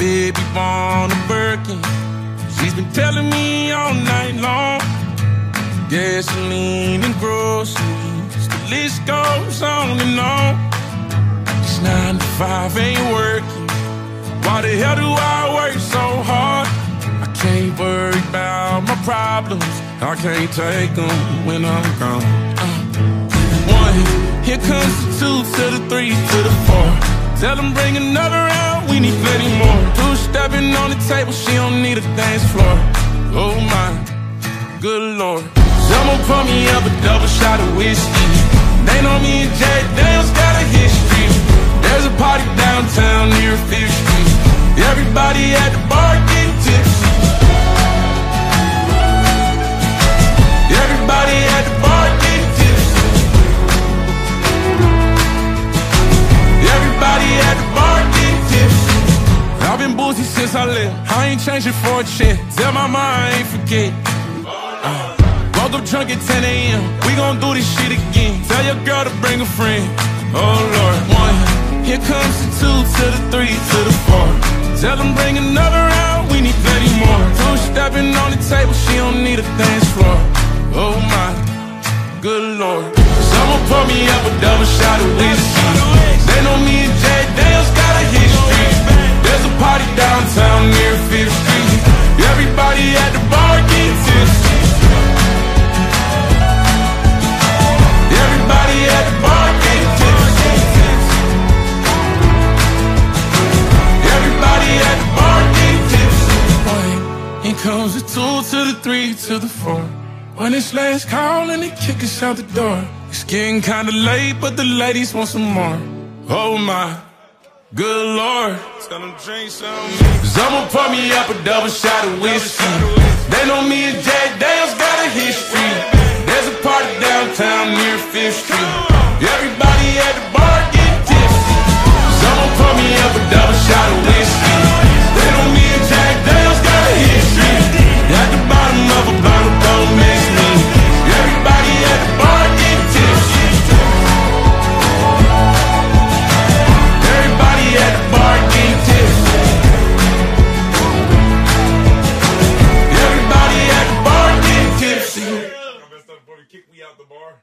baby born a Birkin. She's been telling me all night long. Gasoline and groceries, the list goes on and on. This nine to five ain't working. Why the hell do I work so hard? I can't worry about my problems. I can't take them when I'm gone. Uh, one, here comes the two to the three to the four. Tell them bring another round, we need plenty more. Two stepping on the table, she don't need a dance floor. Oh my, good lord. Someone pour me up a double shot of whiskey. They know me and Jack Daniels got a history. Since I left. I ain't changing for a check. Tell my mom I ain't forget. Uh, woke up drunk at 10 a.m. We gon' do this shit again. Tell your girl to bring a friend. Oh Lord, one. Here comes the two to the three to the four. Tell them bring another round. We need plenty more. Two stepping on the table. She don't need a dance floor. Oh my, good lord. Someone pour me up a near Fifth Street. Everybody at the bar getting tipsy. Everybody at the bar tipsy. Everybody at the bar tipsy. One, comes the two to the three to the four. When it's last call and they kick us out the door. It's getting kinda late, but the ladies want some more. Oh my, good lord. Tell them drink some. Someone pour me up a double shot of whiskey. They know me and Jack Daniels got a history. There's a party downtown near Fifth Street. Everybody at the bar to kick me out the bar?